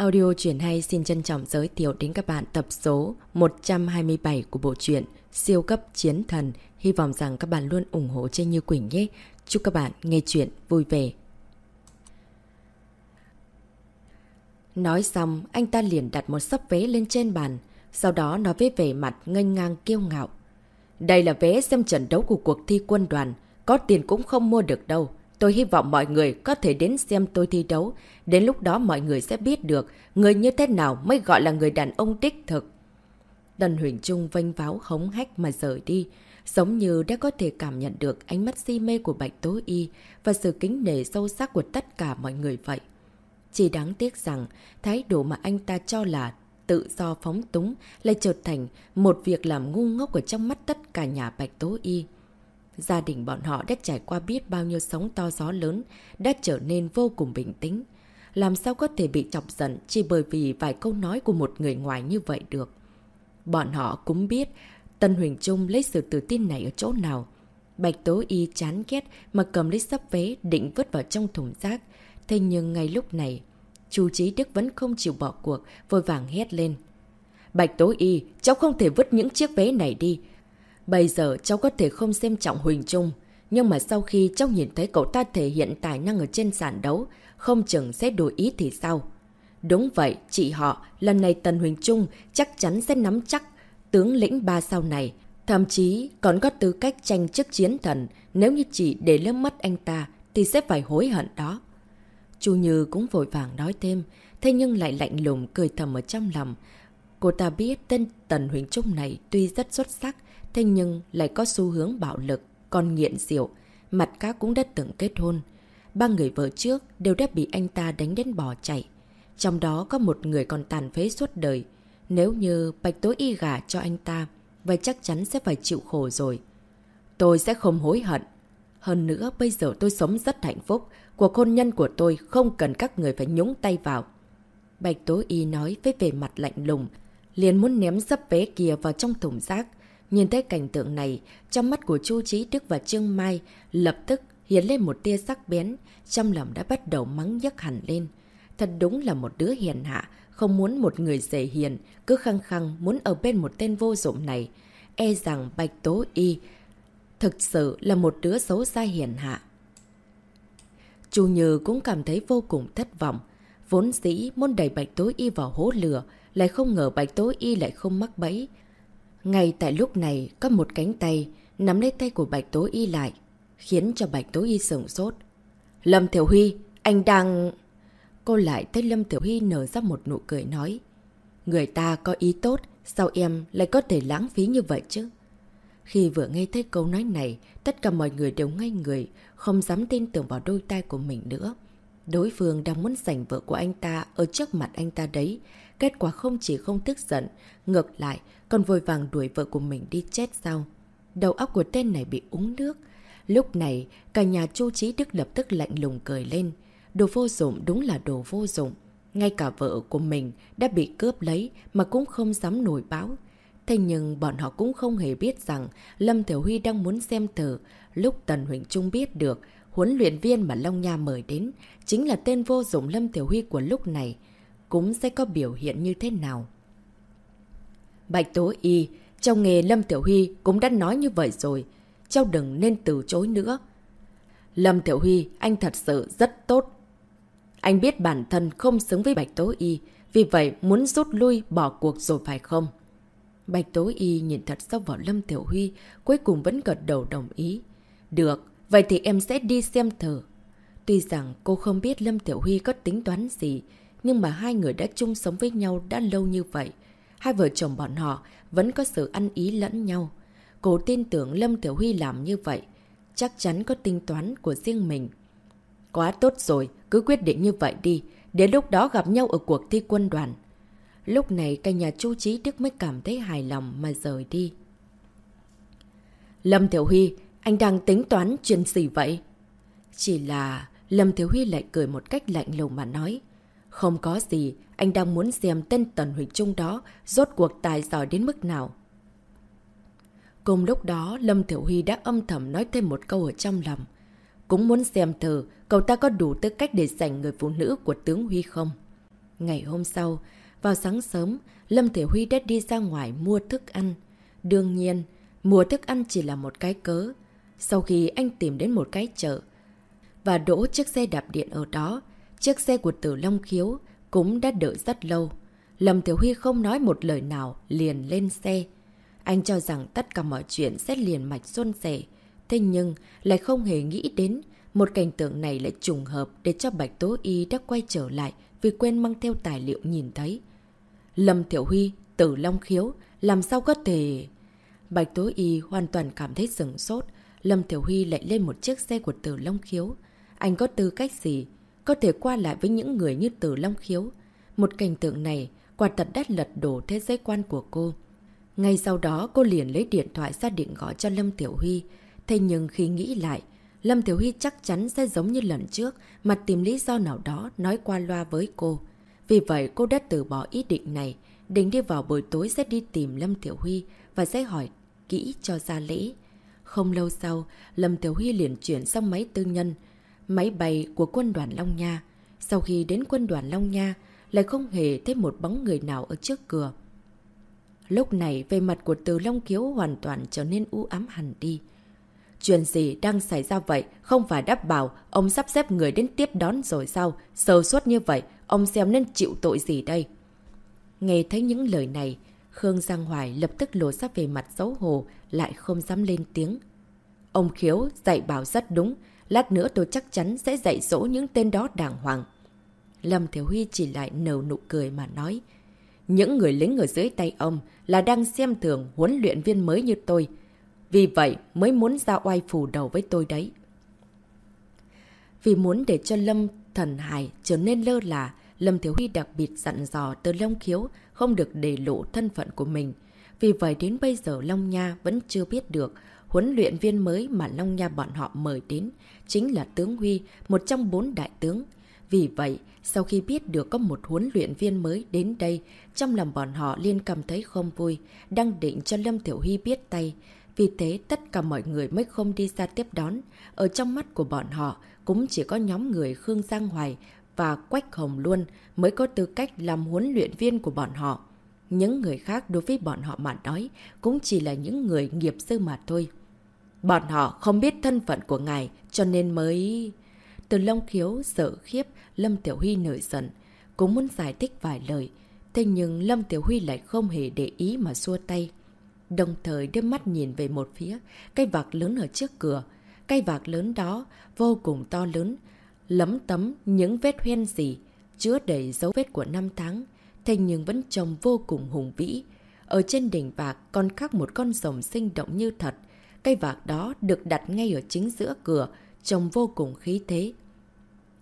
Audio truyện hay xin trân trọng giới thiệu đến các bạn tập số 127 của bộ truyện Siêu cấp chiến thần. Hy vọng rằng các bạn luôn ủng hộ cho Như Quỳnh nhé. Chúc các bạn nghe chuyện vui vẻ. Nói xong, anh ta liền đặt một sắp vé lên trên bàn. Sau đó nói với vẻ mặt ngênh ngang kiêu ngạo. Đây là vé xem trận đấu của cuộc thi quân đoàn. Có tiền cũng không mua được đâu. Tôi hy vọng mọi người có thể đến xem tôi thi đấu. Đến lúc đó mọi người sẽ biết được người như thế nào mới gọi là người đàn ông đích thực. Tần Huỳnh Trung vênh váo hống hách mà rời đi. Giống như đã có thể cảm nhận được ánh mắt si mê của Bạch Tố Y và sự kính nể sâu sắc của tất cả mọi người vậy. Chỉ đáng tiếc rằng, thái độ mà anh ta cho là tự do phóng túng lại trở thành một việc làm ngu ngốc ở trong mắt tất cả nhà Bạch Tố Y. Gia đình bọn họ đã trải qua biết bao nhiêu sóng to gió lớn, đã trở nên vô cùng bình tĩnh. Làm sao có thể bị chọc giận chỉ bởi vì vài câu nói của một người ngoài như vậy được. Bọn họ cũng biết Tân Huỳnh Trung lấy sự tự tin này ở chỗ nào. Bạch Tố Y chán ghét mà cầm lấy sắp vé định vứt vào trong thùng rác. Thế nhưng ngay lúc này, Chu Chí Đức vẫn không chịu bỏ cuộc, vội vàng hét lên. Bạch Tố Y, cháu không thể vứt những chiếc vé này đi. Bây giờ cháu có thể không xem trọng Huỳnh Trung, nhưng mà sau khi cháu nhìn thấy cậu ta thể hiện tài năng ở trên sàn đấu, không chừng sẽ đổi ý thì sao? Đúng vậy, chị họ, lần này Tần Huỳnh Trung chắc chắn sẽ nắm chắc tướng lĩnh ba sau này. Thậm chí còn có tư cách tranh chức chiến thần, nếu như chị để lớp mất anh ta thì sẽ phải hối hận đó. Chu Như cũng vội vàng nói thêm, thế nhưng lại lạnh lùng cười thầm ở trong lòng. Cô ta biết tên Tần Huỳnh Trung này tuy rất xuất sắc, thế nhưng lại có xu hướng bạo lực, còn nghiện rượu. Mặt cá cũng đã từng kết hôn. Ba người vợ trước đều đã bị anh ta đánh đến bỏ chạy. Trong đó có một người còn tàn phế suốt đời. Nếu như bạch tối y gà cho anh ta, vậy chắc chắn sẽ phải chịu khổ rồi. Tôi sẽ không hối hận. Hơn nữa, bây giờ tôi sống rất hạnh phúc. Cuộc hôn nhân của tôi không cần các người phải nhúng tay vào. Bạch Tố Y nói với vẻ mặt lạnh lùng, liền muốn ném sấp vé kia vào trong thùng rác. Nhìn thấy cảnh tượng này, trong mắt của Chu Trí Đức và Trương Mai lập tức hiện lên một tia sắc bén, trong lòng đã bắt đầu mắng nhắc hẳn lên. Thật đúng là một đứa hiền hạ, không muốn một người dễ hiền, cứ khăng khăng muốn ở bên một tên vô dụng này. E rằng Bạch Tố Y thực sự là một đứa xấu xa hiền hạ. Chu Như cũng cảm thấy vô cùng thất vọng. Vốn dĩ muốn đẩy Bạch Tố Y vào hố lửa, lại không ngờ Bạch Tố Y lại không mắc bẫy. Ngay tại lúc này, có một cánh tay nắm lấy tay của Bạch Tố Y lại, khiến cho Bạch Tố Y sửng sốt. Lâm Thiểu Huy, anh đang... Cô lại thấy Lâm Tiểu Huy nở ra một nụ cười nói. Người ta có ý tốt, sao em lại có thể lãng phí như vậy chứ? Khi vừa nghe thấy câu nói này, tất cả mọi người đều ngây người, không dám tin tưởng vào đôi tay của mình nữa. Đối phương đang muốn giành vợ của anh ta ở trước mặt anh ta đấy. Kết quả không chỉ không tức giận, ngược lại còn vội vàng đuổi vợ của mình đi chết sau. Đầu óc của tên này bị uống nước. Lúc này, cả nhà Chu Trí Đức lập tức lạnh lùng cười lên. Đồ vô dụng đúng là đồ vô dụng. Ngay cả vợ của mình đã bị cướp lấy mà cũng không dám nổi báo. Thế nhưng bọn họ cũng không hề biết rằng Lâm Tiểu Huy đang muốn xem thử. Lúc Tần Huỳnh Trung biết được, huấn luyện viên mà Long Nha mời đến chính là tên vô dụng Lâm Tiểu Huy của lúc này. Cũng sẽ có biểu hiện như thế nào. Bạch Tố Y, trong nghề Lâm Tiểu Huy cũng đã nói như vậy rồi. Cháu đừng nên từ chối nữa. Lâm Tiểu Huy, anh thật sự rất tốt. Anh biết bản thân không xứng với Bạch Tố Y, vì vậy muốn rút lui bỏ cuộc rồi phải không? Bạch Tố Y nhìn thật sâu vào Lâm Tiểu Huy, cuối cùng vẫn gật đầu đồng ý. Được, vậy thì em sẽ đi xem thử. Tuy rằng cô không biết Lâm Tiểu Huy có tính toán gì, nhưng mà hai người đã chung sống với nhau đã lâu như vậy. Hai vợ chồng bọn họ vẫn có sự ăn ý lẫn nhau. Cô tin tưởng Lâm Tiểu Huy làm như vậy, chắc chắn có tính toán của riêng mình. Quá tốt rồi, cứ quyết định như vậy đi, đến lúc đó gặp nhau ở cuộc thi quân đoàn. Lúc này cả nhà Chu Trí Đức mới cảm thấy hài lòng mà rời đi. Lâm Thiểu Huy, anh đang tính toán chuyện gì vậy? Chỉ là Lâm Thiếu Huy lại cười một cách lạnh lùng mà nói. Không có gì, anh đang muốn xem tên Tần Huỳnh Trung đó rốt cuộc tài giỏi đến mức nào. Cùng lúc đó, Lâm Thiểu Huy đã âm thầm nói thêm một câu ở trong lòng. Cũng muốn xem thử cậu ta có đủ tư cách để giành người phụ nữ của tướng Huy không? Ngày hôm sau, vào sáng sớm, Lâm Thiểu Huy đã đi ra ngoài mua thức ăn. Đương nhiên, mua thức ăn chỉ là một cái cớ. Sau khi anh tìm đến một cái chợ và đỗ chiếc xe đạp điện ở đó, chiếc xe của Tử Long Khiếu cũng đã đợi rất lâu. Lâm Tiểu Huy không nói một lời nào, liền lên xe. Anh cho rằng tất cả mọi chuyện sẽ liền mạch xuân sẻ. Thế nhưng, lại không hề nghĩ đến một cảnh tượng này lại trùng hợp để cho Bạch Tố Y đã quay trở lại vì quên mang theo tài liệu nhìn thấy. Lâm Tiểu Huy, Tử Long Khiếu, làm sao có thể... Bạch Tố Y hoàn toàn cảm thấy sừng sốt. Lâm Tiểu Huy lại lên một chiếc xe của Tử Long Khiếu. Anh có tư cách gì? Có thể qua lại với những người như Tử Long Khiếu. Một cảnh tượng này quả thật đắt lật đổ thế giới quan của cô. Ngay sau đó cô liền lấy điện thoại ra định gọi cho Lâm Tiểu Huy. Thế nhưng khi nghĩ lại, Lâm Tiểu Huy chắc chắn sẽ giống như lần trước mà tìm lý do nào đó nói qua loa với cô. Vì vậy cô đã từ bỏ ý định này, định đi vào buổi tối sẽ đi tìm Lâm Tiểu Huy và sẽ hỏi kỹ cho ra lễ. Không lâu sau, Lâm Tiểu Huy liền chuyển sang máy tư nhân, máy bay của quân đoàn Long Nha. Sau khi đến quân đoàn Long Nha, lại không hề thấy một bóng người nào ở trước cửa. Lúc này, về mặt của Từ Long Kiếu hoàn toàn trở nên u ám hẳn đi. Chuyện gì đang xảy ra vậy? Không phải đáp bảo, ông sắp xếp người đến tiếp đón rồi sao? Sơ suốt như vậy, ông xem nên chịu tội gì đây? Nghe thấy những lời này, Khương Giang Hoài lập tức lộ ra về mặt xấu hổ, lại không dám lên tiếng. Ông Khiếu dạy bảo rất đúng, lát nữa tôi chắc chắn sẽ dạy dỗ những tên đó đàng hoàng. Lâm Thiếu Huy chỉ lại nở nụ cười mà nói. Những người lính ở dưới tay ông là đang xem thường huấn luyện viên mới như tôi. Vì vậy mới muốn ra oai phủ đầu với tôi đấy. Vì muốn để cho Lâm Thần Hải trở nên lơ là, Lâm Thiếu Huy đặc biệt dặn dò từ Long Khiếu không được để lộ thân phận của mình. Vì vậy đến bây giờ Long Nha vẫn chưa biết được huấn luyện viên mới mà Long Nha bọn họ mời đến chính là tướng Huy, một trong bốn đại tướng. Vì vậy, sau khi biết được có một huấn luyện viên mới đến đây, trong lòng bọn họ liên cảm thấy không vui, đang định cho Lâm Tiểu Huy biết tay. Vì thế tất cả mọi người mới không đi ra tiếp đón. Ở trong mắt của bọn họ cũng chỉ có nhóm người Khương Giang Hoài và Quách Hồng Luân mới có tư cách làm huấn luyện viên của bọn họ. Những người khác đối với bọn họ mà nói cũng chỉ là những người nghiệp sư mà thôi. Bọn họ không biết thân phận của ngài cho nên mới... Từ Long Khiếu sợ khiếp, Lâm Tiểu Huy nổi giận, cũng muốn giải thích vài lời. Thế nhưng Lâm Tiểu Huy lại không hề để ý mà xua tay. Đồng thời đưa mắt nhìn về một phía, cây vạc lớn ở trước cửa. Cây vạc lớn đó vô cùng to lớn, lấm tấm những vết hoen gì, chứa đầy dấu vết của năm tháng, thế nhưng vẫn trông vô cùng hùng vĩ. Ở trên đỉnh vạc còn khắc một con rồng sinh động như thật. Cây vạc đó được đặt ngay ở chính giữa cửa, trông vô cùng khí thế.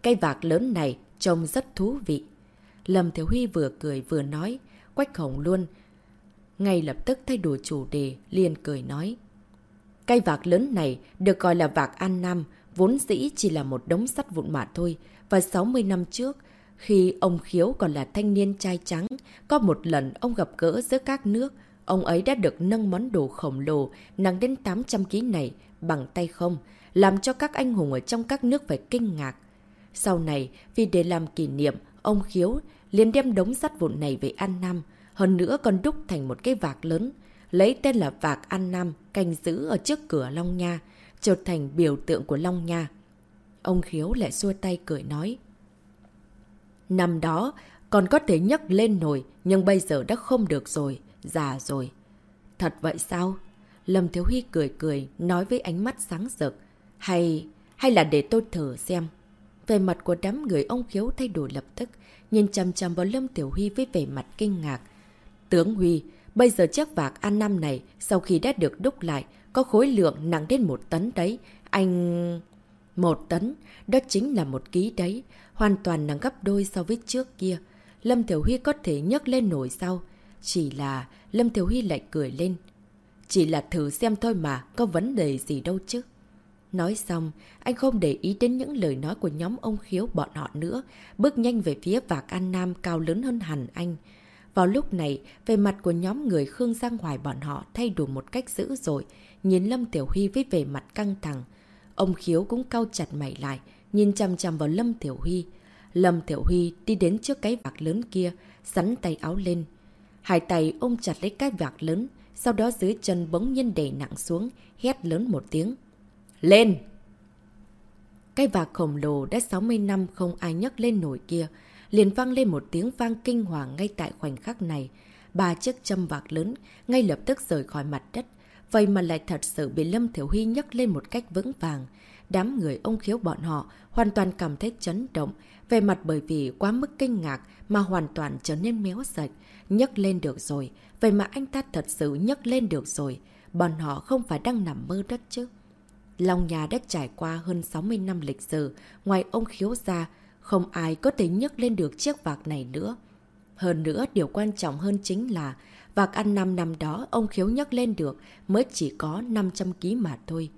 Cây vạc lớn này trông rất thú vị. Lâm Thiếu Huy vừa cười vừa nói, Quách Hồng luôn. Ngay lập tức thay đổi chủ đề, liền cười nói. Cây vạc lớn này được gọi là vạc An Nam, vốn dĩ chỉ là một đống sắt vụn mà thôi. Và 60 năm trước, khi ông Khiếu còn là thanh niên trai trắng, có một lần ông gặp gỡ giữa các nước, ông ấy đã được nâng món đồ khổng lồ nặng đến 800kg này bằng tay không, làm cho các anh hùng ở trong các nước phải kinh ngạc. Sau này, vì để làm kỷ niệm, ông Khiếu liền đem đống sắt vụn này về An Nam, hơn nữa còn đúc thành một cái vạc lớn, lấy tên là vạc An Nam, canh giữ ở trước cửa Long Nha, trở thành biểu tượng của Long Nha. Ông Khiếu lại xua tay cười nói. Năm đó, còn có thể nhấc lên nổi, nhưng bây giờ đã không được rồi, già rồi. Thật vậy sao? Lâm Thiếu Hy cười cười, nói với ánh mắt sáng rực. Hay, hay là để tôi thử xem. Về mặt của đám người ông Khiếu thay đổi lập tức, nhìn chăm chăm vào Lâm Tiểu Huy với vẻ mặt kinh ngạc. Tướng Huy, bây giờ chiếc vạc an Nam này, sau khi đã được đúc lại, có khối lượng nặng đến một tấn đấy. Anh... Một tấn, đó chính là một ký đấy, hoàn toàn nặng gấp đôi so với trước kia. Lâm Tiểu Huy có thể nhấc lên nổi sau. Chỉ là Lâm Tiểu Huy lại cười lên. Chỉ là thử xem thôi mà, có vấn đề gì đâu chứ. Nói xong, anh không để ý đến những lời nói của nhóm ông khiếu bọn họ nữa, bước nhanh về phía vạc An Nam cao lớn hơn hẳn anh. Vào lúc này, về mặt của nhóm người Khương Giang Hoài bọn họ thay đổi một cách dữ dội, nhìn Lâm Tiểu Huy với vẻ mặt căng thẳng. Ông khiếu cũng cau chặt mày lại, nhìn chằm chằm vào Lâm Tiểu Huy. Lâm tiểu Huy đi đến trước cái vạc lớn kia, sắn tay áo lên. Hai tay ôm chặt lấy cái vạc lớn, sau đó dưới chân bỗng nhiên đẩy nặng xuống, hét lớn một tiếng. Lên! Cái vạc khổng lồ đã 60 năm không ai nhấc lên nổi kia, liền vang lên một tiếng vang kinh hoàng ngay tại khoảnh khắc này. Ba chiếc châm vạc lớn ngay lập tức rời khỏi mặt đất, vậy mà lại thật sự bị Lâm Thiểu Huy nhấc lên một cách vững vàng. Đám người ông khiếu bọn họ hoàn toàn cảm thấy chấn động, về mặt bởi vì quá mức kinh ngạc mà hoàn toàn trở nên méo sạch nhấc lên được rồi, vậy mà anh ta thật sự nhấc lên được rồi. Bọn họ không phải đang nằm mơ đất chứ. Long nhà đã trải qua hơn 60 năm lịch sử, ngoài ông khiếu ra, không ai có thể nhấc lên được chiếc vạc này nữa. Hơn nữa, điều quan trọng hơn chính là vạc ăn 5 năm đó ông khiếu nhấc lên được mới chỉ có 500 ký mà thôi.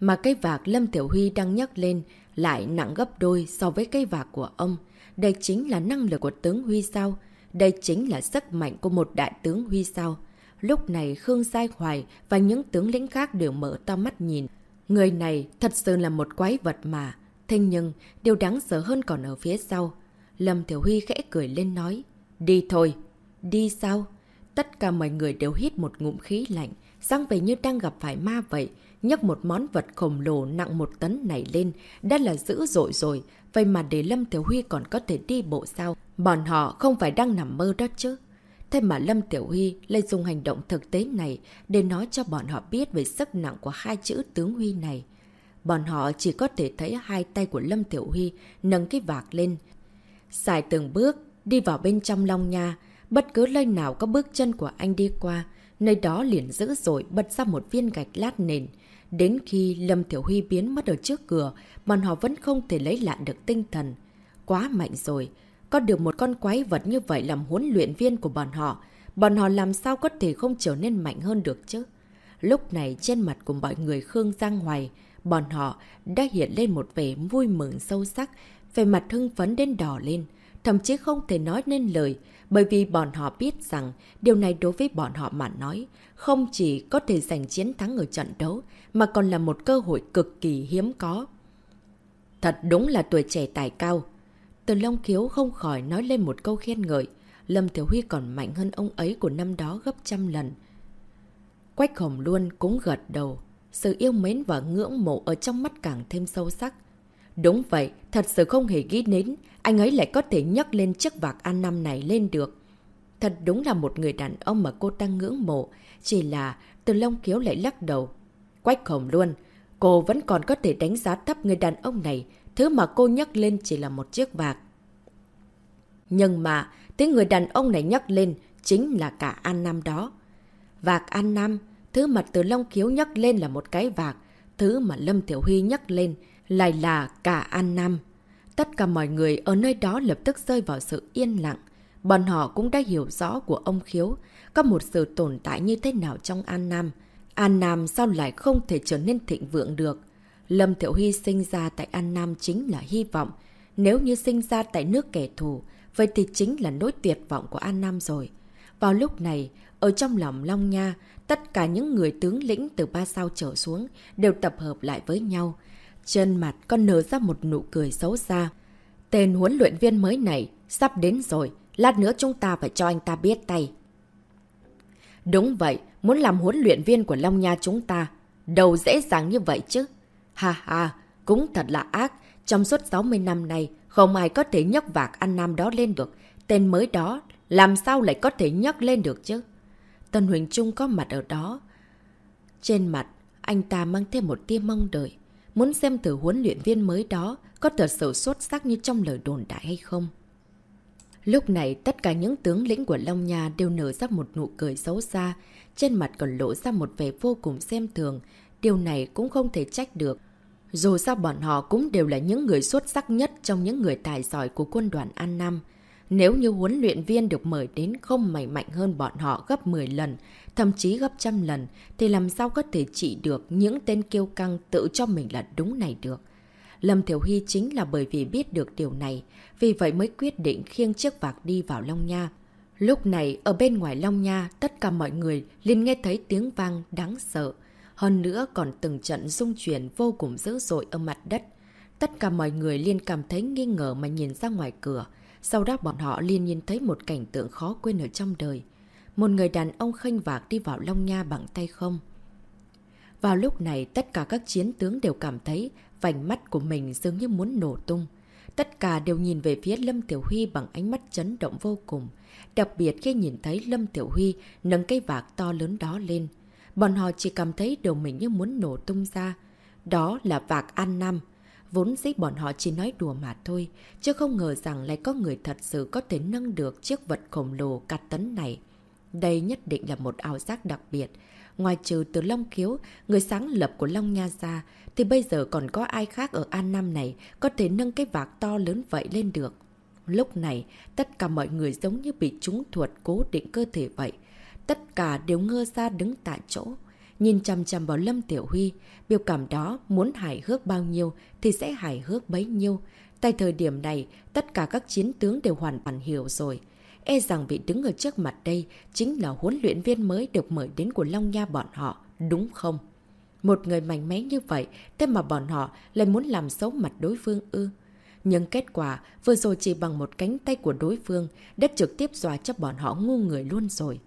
Mà cây vạc Lâm Tiểu Huy đang nhấc lên lại nặng gấp đôi so với cây vạc của ông. Đây chính là năng lực của tướng Huy sao? Đây chính là sức mạnh của một đại tướng Huy sao? Lúc này Khương Giai Hoài và những tướng lĩnh khác đều mở to mắt nhìn. Người này thật sự là một quái vật mà. Thế nhưng, điều đáng sợ hơn còn ở phía sau. Lâm Thiểu Huy khẽ cười lên nói. Đi thôi. Đi sao? Tất cả mọi người đều hít một ngụm khí lạnh. răng về như đang gặp phải ma vậy. nhấc một món vật khổng lồ nặng một tấn này lên. Đã là dữ dội rồi. Vậy mà để Lâm Thiểu Huy còn có thể đi bộ sao? Bọn họ không phải đang nằm mơ đó chứ. Thế mà Lâm Tiểu Huy lại dùng hành động thực tế này để nói cho bọn họ biết về sức nặng của hai chữ tướng Huy này. Bọn họ chỉ có thể thấy hai tay của Lâm Tiểu Huy nâng cái vạc lên. Xài từng bước, đi vào bên trong Long Nha. Bất cứ nơi nào có bước chân của anh đi qua, nơi đó liền dữ dội bật ra một viên gạch lát nền. Đến khi Lâm Tiểu Huy biến mất ở trước cửa, bọn họ vẫn không thể lấy lại được tinh thần. Quá mạnh rồi. Có được một con quái vật như vậy làm huấn luyện viên của bọn họ, bọn họ làm sao có thể không trở nên mạnh hơn được chứ? Lúc này trên mặt của mọi người Khương Giang Hoài, bọn họ đã hiện lên một vẻ vui mừng sâu sắc, về mặt hưng phấn đến đỏ lên, thậm chí không thể nói nên lời, bởi vì bọn họ biết rằng điều này đối với bọn họ mà nói, không chỉ có thể giành chiến thắng ở trận đấu, mà còn là một cơ hội cực kỳ hiếm có. Thật đúng là tuổi trẻ tài cao. Từ Long Kiếu không khỏi nói lên một câu khen ngợi. Lâm Thiếu Huy còn mạnh hơn ông ấy của năm đó gấp trăm lần. Quách Hồng luôn cũng gật đầu. Sự yêu mến và ngưỡng mộ ở trong mắt càng thêm sâu sắc. Đúng vậy, thật sự không hề nghĩ đến, anh ấy lại có thể nhấc lên chiếc vạc an năm này lên được. Thật đúng là một người đàn ông mà cô ta ngưỡng mộ, chỉ là từ lông kiếu lại lắc đầu. Quách hồng luôn, cô vẫn còn có thể đánh giá thấp người đàn ông này, thứ mà cô nhấc lên chỉ là một chiếc vạc. Nhưng mà, tiếng người đàn ông này nhấc lên chính là cả An Nam đó. Vạc An Nam, thứ mà từ Long Kiếu nhấc lên là một cái vạc, thứ mà Lâm Thiểu Huy nhấc lên lại là cả An Nam. Tất cả mọi người ở nơi đó lập tức rơi vào sự yên lặng. Bọn họ cũng đã hiểu rõ của ông Khiếu, có một sự tồn tại như thế nào trong An Nam. An Nam sao lại không thể trở nên thịnh vượng được? Lâm Thiệu Huy sinh ra tại An Nam chính là hy vọng. Nếu như sinh ra tại nước kẻ thù, vậy thì chính là nỗi tuyệt vọng của An Nam rồi. Vào lúc này, ở trong lòng Long Nha, tất cả những người tướng lĩnh từ ba sao trở xuống đều tập hợp lại với nhau. Trên mặt con nở ra một nụ cười xấu xa. Tên huấn luyện viên mới này sắp đến rồi, lát nữa chúng ta phải cho anh ta biết tay. Đúng vậy, muốn làm huấn luyện viên của Long Nha chúng ta, đâu dễ dàng như vậy chứ. Ha ha, cũng thật là ác, trong suốt 60 năm này không ai có thể nhấc vạc ăn nam đó lên được. Tên mới đó, làm sao lại có thể nhấc lên được chứ? Tân Huỳnh Trung có mặt ở đó. Trên mặt, anh ta mang thêm một tia mong đợi. Muốn xem thử huấn luyện viên mới đó có thật sự xuất sắc như trong lời đồn đại hay không. Lúc này, tất cả những tướng lĩnh của Long Nha đều nở ra một nụ cười xấu xa, trên mặt còn lộ ra một vẻ vô cùng xem thường. Điều này cũng không thể trách được. Dù sao bọn họ cũng đều là những người xuất sắc nhất trong những người tài giỏi của quân đoàn An Nam. Nếu như huấn luyện viên được mời đến không mảy mạnh hơn bọn họ gấp 10 lần, thậm chí gấp trăm lần, thì làm sao có thể trị được những tên kiêu căng tự cho mình là đúng này được. Lâm Thiểu Hy chính là bởi vì biết được điều này, vì vậy mới quyết định khiêng chiếc vạc đi vào Long Nha. Lúc này, ở bên ngoài Long Nha, tất cả mọi người liền nghe thấy tiếng vang đáng sợ. Hơn nữa còn từng trận rung chuyển vô cùng dữ dội ở mặt đất. Tất cả mọi người liên cảm thấy nghi ngờ mà nhìn ra ngoài cửa. Sau đó bọn họ liên nhìn thấy một cảnh tượng khó quên ở trong đời. Một người đàn ông khênh vạc đi vào Long Nha bằng tay không. Vào lúc này, tất cả các chiến tướng đều cảm thấy vành mắt của mình dường như muốn nổ tung. Tất cả đều nhìn về phía Lâm Tiểu Huy bằng ánh mắt chấn động vô cùng. Đặc biệt khi nhìn thấy Lâm Tiểu Huy nâng cây vạc to lớn đó lên. Bọn họ chỉ cảm thấy đầu mình như muốn nổ tung ra. Đó là vạc An Nam. Vốn dĩ bọn họ chỉ nói đùa mà thôi, chứ không ngờ rằng lại có người thật sự có thể nâng được chiếc vật khổng lồ cắt tấn này. Đây nhất định là một ảo giác đặc biệt. Ngoài trừ từ Long Khiếu, người sáng lập của Long Nha ra, thì bây giờ còn có ai khác ở An Nam này có thể nâng cái vạc to lớn vậy lên được. Lúc này, tất cả mọi người giống như bị trúng thuật cố định cơ thể vậy. Tất cả đều ngơ ra đứng tại chỗ. Nhìn chằm chằm vào Lâm Tiểu Huy, biểu cảm đó muốn hài hước bao nhiêu thì sẽ hài hước bấy nhiêu. Tại thời điểm này, tất cả các chiến tướng đều hoàn toàn hiểu rồi. E rằng vị đứng ở trước mặt đây chính là huấn luyện viên mới được mời đến của Long Nha bọn họ, đúng không? Một người mạnh mẽ như vậy, thế mà bọn họ lại muốn làm xấu mặt đối phương ư. Nhưng kết quả, vừa rồi chỉ bằng một cánh tay của đối phương, đã trực tiếp dọa cho bọn họ ngu người luôn rồi.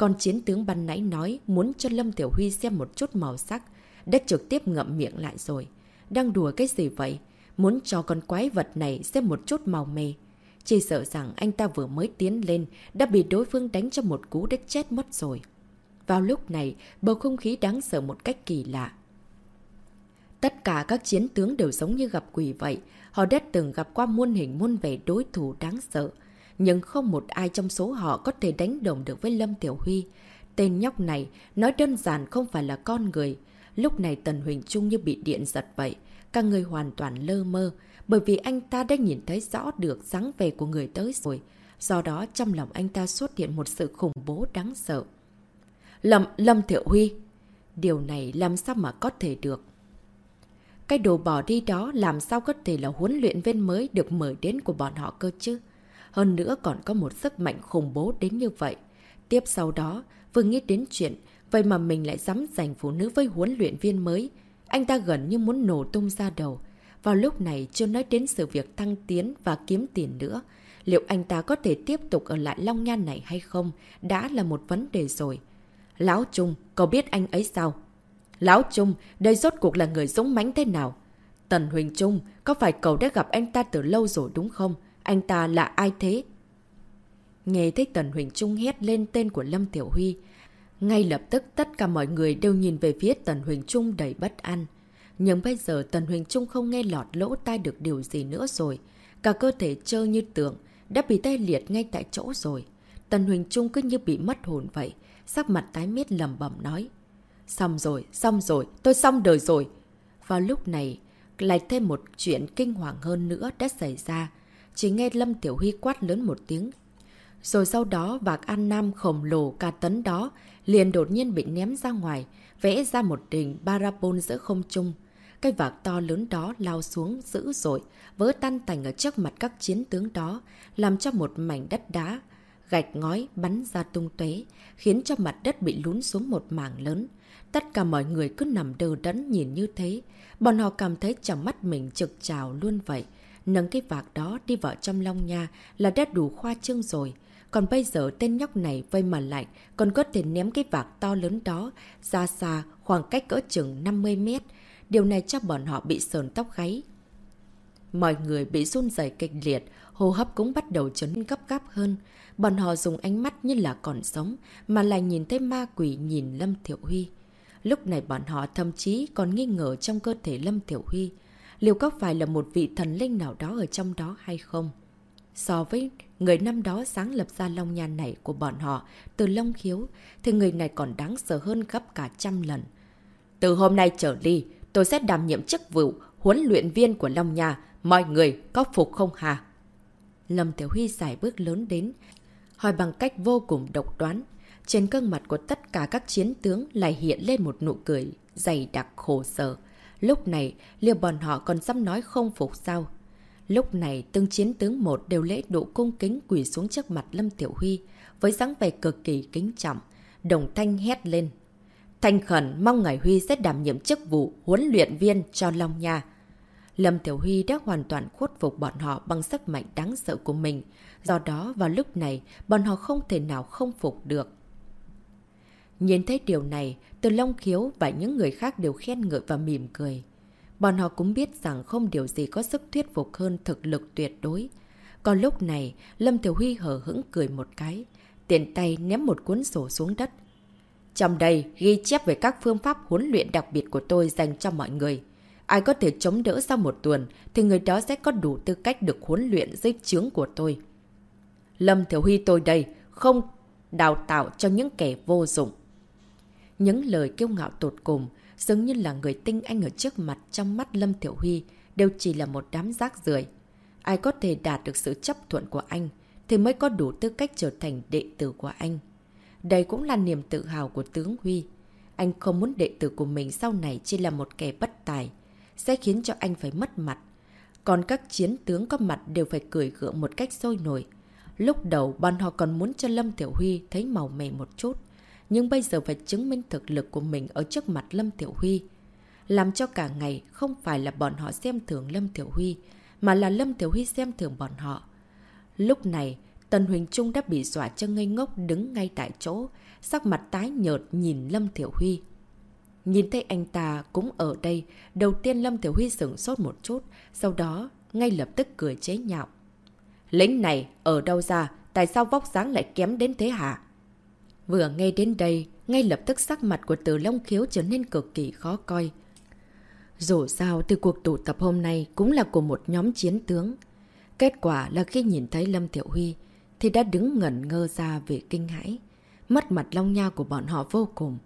Còn chiến tướng ban nãy nói muốn cho Lâm Tiểu Huy xem một chút màu sắc, đã trực tiếp ngậm miệng lại rồi. Đang đùa cái gì vậy? Muốn cho con quái vật này xem một chút màu mê. Chỉ sợ rằng anh ta vừa mới tiến lên, đã bị đối phương đánh cho một cú đất chết mất rồi. Vào lúc này, bầu không khí đáng sợ một cách kỳ lạ. Tất cả các chiến tướng đều giống như gặp quỷ vậy. Họ đã từng gặp qua muôn hình muôn vẻ đối thủ đáng sợ. Nhưng không một ai trong số họ có thể đánh đồng được với Lâm Tiểu Huy. Tên nhóc này, nói đơn giản không phải là con người. Lúc này Tần Huỳnh Trung như bị điện giật vậy. Các người hoàn toàn lơ mơ, bởi vì anh ta đã nhìn thấy rõ được dáng vẻ của người tới rồi. Do đó trong lòng anh ta xuất hiện một sự khủng bố đáng sợ. Lâm, Lâm Thiệu Huy. Điều này làm sao mà có thể được? Cái đồ bỏ đi đó làm sao có thể là huấn luyện viên mới được mời đến của bọn họ cơ chứ? Hơn nữa còn có một sức mạnh khủng bố đến như vậy. Tiếp sau đó, vừa nghĩ đến chuyện, vậy mà mình lại dám giành phụ nữ với huấn luyện viên mới. Anh ta gần như muốn nổ tung ra đầu. Vào lúc này chưa nói đến sự việc thăng tiến và kiếm tiền nữa. Liệu anh ta có thể tiếp tục ở lại Long Nhan này hay không đã là một vấn đề rồi. Lão Trung, cậu biết anh ấy sao? Lão Trung, đây rốt cuộc là người dũng mãnh thế nào? Tần Huỳnh Trung, có phải cậu đã gặp anh ta từ lâu rồi đúng không? Anh ta là ai thế? Nghe thấy Tần Huỳnh Trung hét lên tên của Lâm Tiểu Huy. Ngay lập tức tất cả mọi người đều nhìn về phía Tần Huỳnh Trung đầy bất an. Nhưng bây giờ Tần Huỳnh Trung không nghe lọt lỗ tai được điều gì nữa rồi. Cả cơ thể trơ như tượng, đã bị tê liệt ngay tại chỗ rồi. Tần Huỳnh Trung cứ như bị mất hồn vậy, sắc mặt tái mét lầm bẩm nói. Xong rồi, xong rồi, tôi xong đời rồi. Vào lúc này, lại thêm một chuyện kinh hoàng hơn nữa đã xảy ra. Chỉ nghe Lâm Tiểu Huy quát lớn một tiếng. Rồi sau đó vạc An Nam khổng lồ cả tấn đó liền đột nhiên bị ném ra ngoài, vẽ ra một đỉnh parabol giữa không trung. Cái vạc to lớn đó lao xuống dữ dội, vỡ tan tành ở trước mặt các chiến tướng đó, làm cho một mảnh đất đá, gạch ngói bắn ra tung tuế, khiến cho mặt đất bị lún xuống một mảng lớn. Tất cả mọi người cứ nằm đờ đẫn nhìn như thế. Bọn họ cảm thấy trong mắt mình trực trào luôn vậy. Nâng cái vạc đó đi vào trong long nha là đã đủ khoa trương rồi. Còn bây giờ tên nhóc này vây mà lạnh còn có thể ném cái vạc to lớn đó ra xa khoảng cách cỡ chừng 50 mét. Điều này cho bọn họ bị sờn tóc gáy. Mọi người bị run dày kịch liệt, hô hấp cũng bắt đầu trở nên gấp gáp hơn. Bọn họ dùng ánh mắt như là còn sống, mà lại nhìn thấy ma quỷ nhìn Lâm Thiệu Huy. Lúc này bọn họ thậm chí còn nghi ngờ trong cơ thể Lâm Tiểu Huy, liệu có phải là một vị thần linh nào đó ở trong đó hay không? So với người năm đó sáng lập ra Long Nhan này của bọn họ từ Long Khiếu, thì người này còn đáng sợ hơn gấp cả trăm lần. Từ hôm nay trở đi, tôi sẽ đảm nhiệm chức vụ huấn luyện viên của Long Nha. Mọi người có phục không hả? Lâm Tiểu Huy giải bước lớn đến, hỏi bằng cách vô cùng độc đoán. Trên gương mặt của tất cả các chiến tướng lại hiện lên một nụ cười dày đặc khổ sở. Lúc này, liệu bọn họ còn dám nói không phục sao? Lúc này, từng chiến tướng một đều lễ độ cung kính quỳ xuống trước mặt Lâm Tiểu Huy, với dáng vẻ cực kỳ kính trọng. Đồng Thanh hét lên. Thanh khẩn mong ngài Huy sẽ đảm nhiệm chức vụ huấn luyện viên cho Long Nha. Lâm Tiểu Huy đã hoàn toàn khuất phục bọn họ bằng sức mạnh đáng sợ của mình. Do đó, vào lúc này, bọn họ không thể nào không phục được. Nhìn thấy điều này, từ Long Khiếu và những người khác đều khen ngợi và mỉm cười. Bọn họ cũng biết rằng không điều gì có sức thuyết phục hơn thực lực tuyệt đối. Còn lúc này, Lâm Thiểu Huy hở hững cười một cái, tiện tay ném một cuốn sổ xuống đất. Trong đây, ghi chép về các phương pháp huấn luyện đặc biệt của tôi dành cho mọi người. Ai có thể chống đỡ sau một tuần, thì người đó sẽ có đủ tư cách được huấn luyện dưới chướng của tôi. Lâm Thiểu Huy tôi đây, không đào tạo cho những kẻ vô dụng. Những lời kiêu ngạo tột cùng, giống như là người tinh anh ở trước mặt trong mắt Lâm Thiểu Huy, đều chỉ là một đám rác rưởi Ai có thể đạt được sự chấp thuận của anh, thì mới có đủ tư cách trở thành đệ tử của anh. Đây cũng là niềm tự hào của tướng Huy. Anh không muốn đệ tử của mình sau này chỉ là một kẻ bất tài, sẽ khiến cho anh phải mất mặt. Còn các chiến tướng có mặt đều phải cười gượng một cách sôi nổi. Lúc đầu bọn họ còn muốn cho Lâm Tiểu Huy thấy màu mè một chút, nhưng bây giờ phải chứng minh thực lực của mình ở trước mặt Lâm Tiểu Huy. Làm cho cả ngày không phải là bọn họ xem thường Lâm Tiểu Huy, mà là Lâm Tiểu Huy xem thường bọn họ. Lúc này, Tần Huỳnh Trung đã bị dọa cho ngây ngốc đứng ngay tại chỗ, sắc mặt tái nhợt nhìn Lâm Tiểu Huy. Nhìn thấy anh ta cũng ở đây, đầu tiên Lâm Tiểu Huy sửng sốt một chút, sau đó ngay lập tức cười chế nhạo. Lính này ở đâu ra, tại sao vóc dáng lại kém đến thế hả? Vừa nghe đến đây, ngay lập tức sắc mặt của Từ Long Khiếu trở nên cực kỳ khó coi. Dù sao từ cuộc tụ tập hôm nay cũng là của một nhóm chiến tướng. Kết quả là khi nhìn thấy Lâm Thiệu Huy thì đã đứng ngẩn ngơ ra về kinh hãi. Mất mặt long nha của bọn họ vô cùng.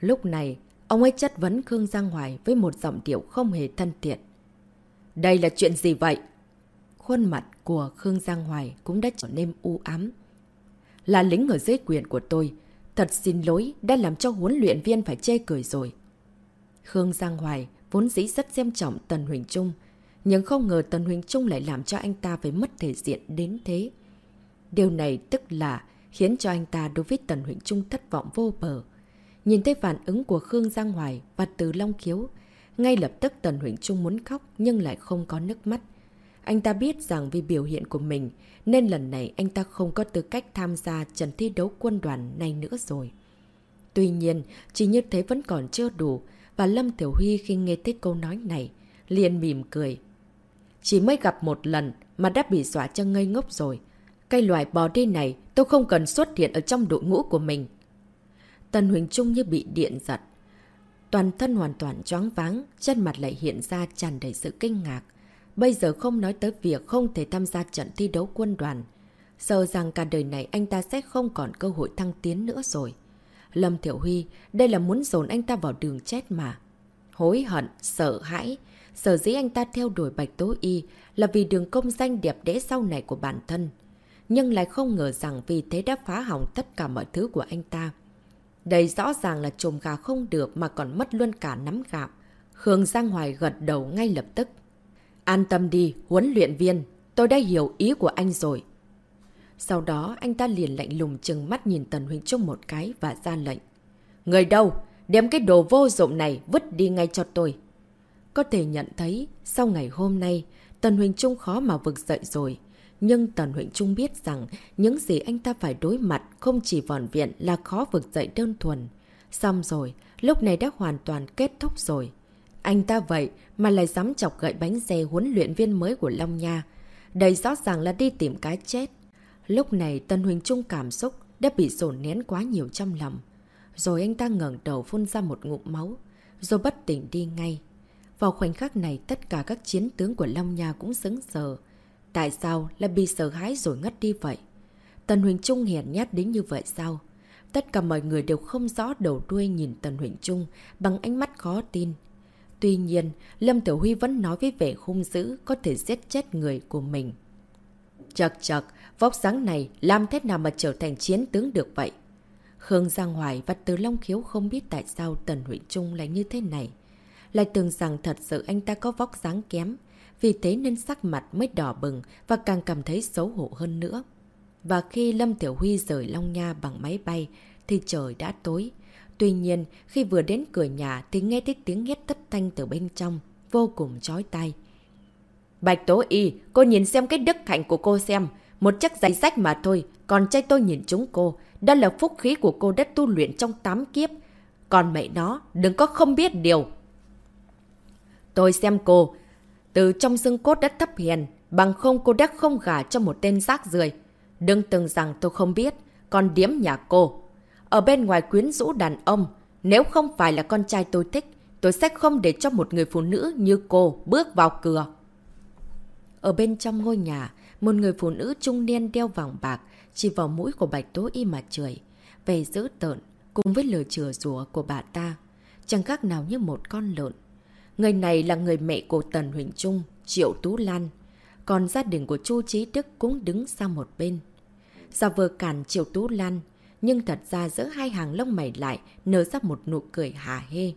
Lúc này, ông ấy chất vấn Khương Giang Hoài với một giọng điệu không hề thân thiện. Đây là chuyện gì vậy? Khuôn mặt của Khương Giang Hoài cũng đã trở nên u ám. Là lính ở dưới quyền của tôi. Thật xin lỗi đã làm cho huấn luyện viên phải chê cười rồi. Khương Giang Hoài vốn dĩ rất xem trọng Tần Huỳnh Trung. Nhưng không ngờ Tần Huỳnh Trung lại làm cho anh ta phải mất thể diện đến thế. Điều này tức là khiến cho anh ta đối với Tần Huỳnh Trung thất vọng vô bờ. Nhìn thấy phản ứng của Khương Giang Hoài và Từ Long Khiếu, ngay lập tức Tần Huỳnh Trung muốn khóc nhưng lại không có nước mắt. Anh ta biết rằng vì biểu hiện của mình nên lần này anh ta không có tư cách tham gia trận thi đấu quân đoàn này nữa rồi. Tuy nhiên, chỉ như thế vẫn còn chưa đủ và Lâm Tiểu Huy khi nghe thấy câu nói này, liền mỉm cười. Chỉ mới gặp một lần mà đã bị dọa cho ngây ngốc rồi. Cây loài bò đi này tôi không cần xuất hiện ở trong đội ngũ của mình. Tần Huỳnh Trung như bị điện giật. Toàn thân hoàn toàn choáng váng, chân mặt lại hiện ra tràn đầy sự kinh ngạc. Bây giờ không nói tới việc không thể tham gia trận thi đấu quân đoàn. Sợ rằng cả đời này anh ta sẽ không còn cơ hội thăng tiến nữa rồi. Lâm Thiểu Huy, đây là muốn dồn anh ta vào đường chết mà. Hối hận, sợ hãi. Sở dĩ anh ta theo đuổi Bạch Tố Y là vì đường công danh đẹp đẽ sau này của bản thân. Nhưng lại không ngờ rằng vì thế đã phá hỏng tất cả mọi thứ của anh ta. Đây rõ ràng là trồm gà không được mà còn mất luôn cả nắm gạo. Khương Giang Hoài gật đầu ngay lập tức. An tâm đi, huấn luyện viên. Tôi đã hiểu ý của anh rồi. Sau đó anh ta liền lạnh lùng chừng mắt nhìn Tần Huỳnh Trung một cái và ra lệnh. Người đâu? Đem cái đồ vô dụng này vứt đi ngay cho tôi. Có thể nhận thấy, sau ngày hôm nay, Tần Huỳnh Trung khó mà vực dậy rồi. Nhưng Tần Huỳnh Trung biết rằng những gì anh ta phải đối mặt không chỉ vòn viện là khó vực dậy đơn thuần. Xong rồi, lúc này đã hoàn toàn kết thúc rồi. Anh ta vậy mà lại dám chọc gậy bánh xe huấn luyện viên mới của Long Nha. Đây rõ ràng là đi tìm cái chết. Lúc này Tần Huỳnh Trung cảm xúc đã bị dồn nén quá nhiều trong lòng. Rồi anh ta ngẩng đầu phun ra một ngụm máu, rồi bất tỉnh đi ngay. Vào khoảnh khắc này tất cả các chiến tướng của Long Nha cũng sững sờ. Tại sao lại bị sợ hãi rồi ngất đi vậy? Tần Huỳnh Trung hèn nhát đến như vậy sao? Tất cả mọi người đều không rõ đầu đuôi nhìn Tần Huỳnh Trung bằng ánh mắt khó tin. Tuy nhiên, Lâm Tiểu Huy vẫn nói với vẻ hung dữ có thể giết chết người của mình. Chật chật, vóc sáng này làm thế nào mà trở thành chiến tướng được vậy? Khương Giang Hoài và Từ Long Khiếu không biết tại sao Tần Huệ Trung lại như thế này. Lại tưởng rằng thật sự anh ta có vóc dáng kém, vì thế nên sắc mặt mới đỏ bừng và càng cảm thấy xấu hổ hơn nữa. Và khi Lâm Tiểu Huy rời Long Nha bằng máy bay, thì trời đã tối. Tuy nhiên, khi vừa đến cửa nhà thì nghe thấy tiếng hét thất thanh từ bên trong, vô cùng chói tai. Bạch Tố Y, cô nhìn xem cái đức hạnh của cô xem. Một chiếc giày sách mà thôi, còn trai tôi nhìn chúng cô. Đó là phúc khí của cô đã tu luyện trong tám kiếp. Còn mẹ nó, đừng có không biết điều. Tôi xem cô, từ trong xương cốt đất thấp hiền, bằng không cô đã không gả cho một tên rác rưởi Đừng từng rằng tôi không biết, còn điếm nhà cô. Ở bên ngoài quyến rũ đàn ông, nếu không phải là con trai tôi thích, tôi sẽ không để cho một người phụ nữ như cô bước vào cửa. Ở bên trong ngôi nhà, một người phụ nữ trung niên đeo vòng bạc, chỉ vào mũi của Bạch Tố Y mà chửi, Về giữ tợn, cùng với lời chừa rủa của bà ta, chẳng khác nào như một con lợn. Người này là người mẹ của Tần Huỳnh Trung, Triệu Tú Lan. Còn gia đình của Chu Trí Đức cũng đứng sang một bên. Do vừa cản Triệu Tú Lan, nhưng thật ra giữa hai hàng lông mày lại nở ra một nụ cười hà hê.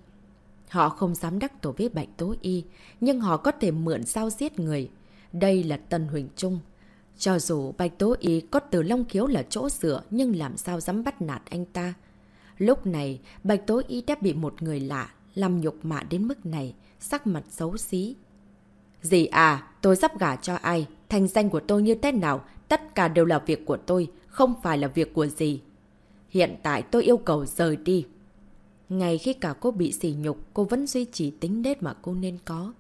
Họ không dám đắc tổ với Bạch Tố Y, nhưng họ có thể mượn sao giết người. Đây là Tần Huỳnh Trung. Cho dù Bạch Tố Y có từ Long Khiếu là chỗ dựa, nhưng làm sao dám bắt nạt anh ta. Lúc này, Bạch Tố Y đã bị một người lạ, làm nhục mạ đến mức này, sắc mặt xấu xí. gì à, tôi sắp gả cho ai? Thành danh của tôi như thế nào? Tất cả đều là việc của tôi, không phải là việc của gì Hiện tại tôi yêu cầu rời đi. Ngay khi cả cô bị sỉ nhục, cô vẫn duy trì tính nết mà cô nên có.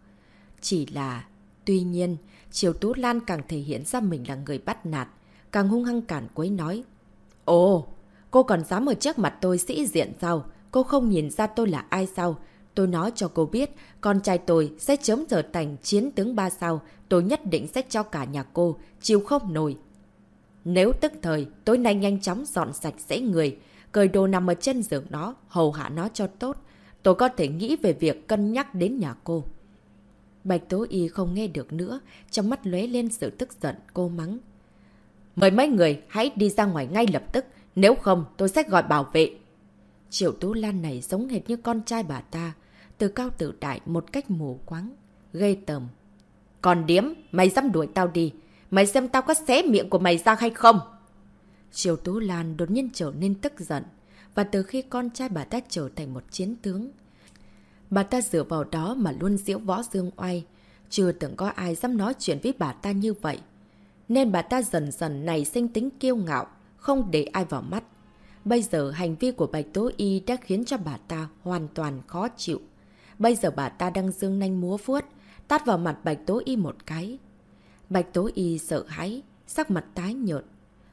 Chỉ là... Tuy nhiên, Triều Tú Lan càng thể hiện ra mình là người bắt nạt, càng hung hăng cản quấy nói. Ồ, cô còn dám ở trước mặt tôi sĩ diện sao? Cô không nhìn ra tôi là ai sao? Tôi nói cho cô biết, con trai tôi sẽ chớm trở thành chiến tướng ba sao, tôi nhất định sẽ cho cả nhà cô, chịu không nổi. Nếu tức thời, tối nay nhanh chóng dọn sạch sẽ người, cởi đồ nằm ở trên giường đó, hầu hạ nó cho tốt. Tôi có thể nghĩ về việc cân nhắc đến nhà cô. Bạch Tố Y không nghe được nữa, trong mắt lóe lên sự tức giận, cô mắng. Mời mấy người hãy đi ra ngoài ngay lập tức, nếu không tôi sẽ gọi bảo vệ. Triệu Tú Lan này giống hệt như con trai bà ta, từ cao tự đại một cách mù quáng, ghê tầm. Còn điếm, mày dám đuổi tao đi, mày xem tao có xé miệng của mày ra hay không? Triều Tú Lan đột nhiên trở nên tức giận, và từ khi con trai bà ta trở thành một chiến tướng, bà ta dựa vào đó mà luôn diễu võ dương oai, chưa từng có ai dám nói chuyện với bà ta như vậy. Nên bà ta dần dần này sinh tính kiêu ngạo, không để ai vào mắt. Bây giờ hành vi của Bạch Tố Y đã khiến cho bà ta hoàn toàn khó chịu. Bây giờ bà ta đang dương nanh múa vuốt, tát vào mặt Bạch Tố Y một cái. Bạch Tố Y sợ hãi, sắc mặt tái nhợt.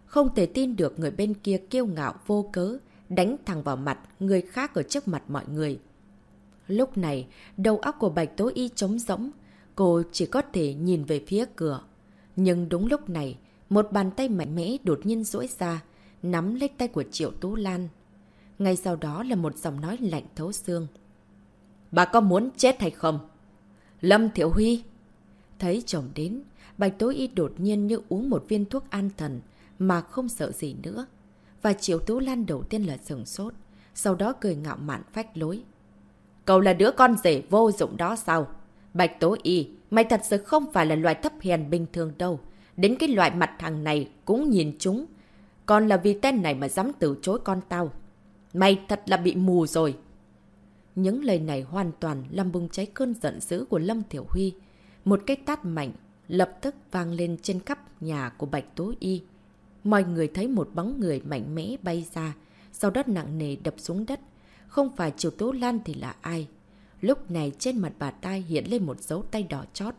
Không thể tin được người bên kia kiêu ngạo vô cớ, đánh thẳng vào mặt người khác ở trước mặt mọi người. Lúc này, đầu óc của Bạch Tố Y trống rỗng, cô chỉ có thể nhìn về phía cửa. Nhưng đúng lúc này, một bàn tay mạnh mẽ đột nhiên rỗi ra, nắm lấy tay của Triệu Tú Lan. Ngay sau đó là một giọng nói lạnh thấu xương. Bà có muốn chết hay không? Lâm Thiểu Huy! Thấy chồng đến, Bạch Tố Y đột nhiên như uống một viên thuốc an thần mà không sợ gì nữa. Và Triệu Tú Lan đầu tiên là sừng sốt, sau đó cười ngạo mạn phách lối. Cậu là đứa con rể vô dụng đó sao? Bạch Tố Y, mày thật sự không phải là loại thấp hèn bình thường đâu. Đến cái loại mặt thằng này cũng nhìn chúng. Còn là vì tên này mà dám từ chối con tao. Mày thật là bị mù rồi. Những lời này hoàn toàn làm bùng cháy cơn giận dữ của Lâm Thiểu Huy. Một cái tát mạnh lập tức vang lên trên khắp nhà của Bạch Tố Y. Mọi người thấy một bóng người mạnh mẽ bay ra, sau đó nặng nề đập xuống đất. Không phải Triều Tố Lan thì là ai? Lúc này trên mặt bà ta hiện lên một dấu tay đỏ chót.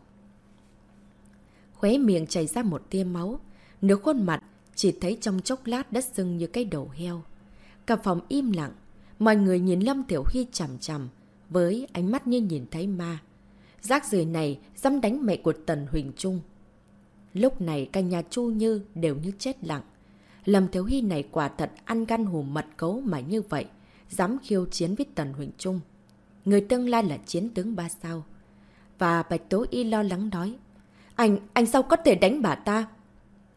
Khóe miệng chảy ra một tia máu. Nửa khuôn mặt chỉ thấy trong chốc lát đất sưng như cái đầu heo. Cả phòng im lặng. Mọi người nhìn Lâm Tiểu Hy chằm chằm với ánh mắt như nhìn thấy ma. Rác rưởi này dám đánh mẹ của Tần Huỳnh Trung. Lúc này cả nhà Chu Như đều như chết lặng. Lâm Thiếu Hy này quả thật ăn gan hù mật cấu mà như vậy, dám khiêu chiến với Tần Huỳnh Trung. Người tương lai là chiến tướng ba sao. Và Bạch Tố Y lo lắng nói, anh, anh sao có thể đánh bà ta?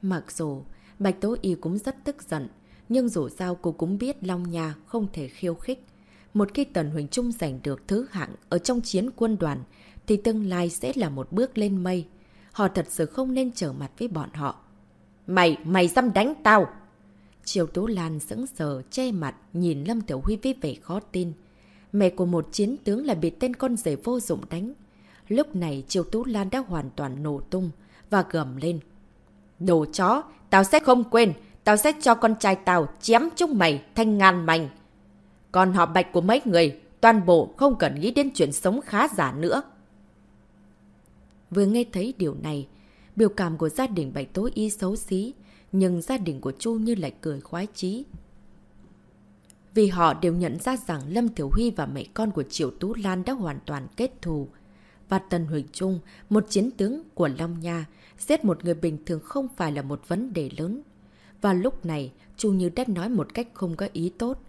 Mặc dù Bạch Tố Y cũng rất tức giận, nhưng dù sao cô cũng biết Long Nha không thể khiêu khích. Một khi Tần Huỳnh Trung giành được thứ hạng ở trong chiến quân đoàn, thì tương lai sẽ là một bước lên mây. Họ thật sự không nên trở mặt với bọn họ. Mày, mày dám đánh tao! Triều Tú Lan sững sờ, che mặt, nhìn Lâm Tiểu Huy với vẻ khó tin. Mẹ của một chiến tướng là bị tên con rể vô dụng đánh. Lúc này Triều Tú Lan đã hoàn toàn nổ tung và gầm lên. Đồ chó, tao sẽ không quên, tao sẽ cho con trai tao chém chúng mày thành ngàn mảnh. Còn họ bạch của mấy người, toàn bộ không cần nghĩ đến chuyện sống khá giả nữa. Vừa nghe thấy điều này, biểu cảm của gia đình bạch tối y xấu xí, nhưng gia đình của Chu Như lại cười khoái chí. Vì họ đều nhận ra rằng Lâm Thiểu Huy và mẹ con của Triệu Tú Lan đã hoàn toàn kết thù. Và Tần Huỳnh Trung, một chiến tướng của Long Nha, giết một người bình thường không phải là một vấn đề lớn. Và lúc này, Chu Như đã nói một cách không có ý tốt.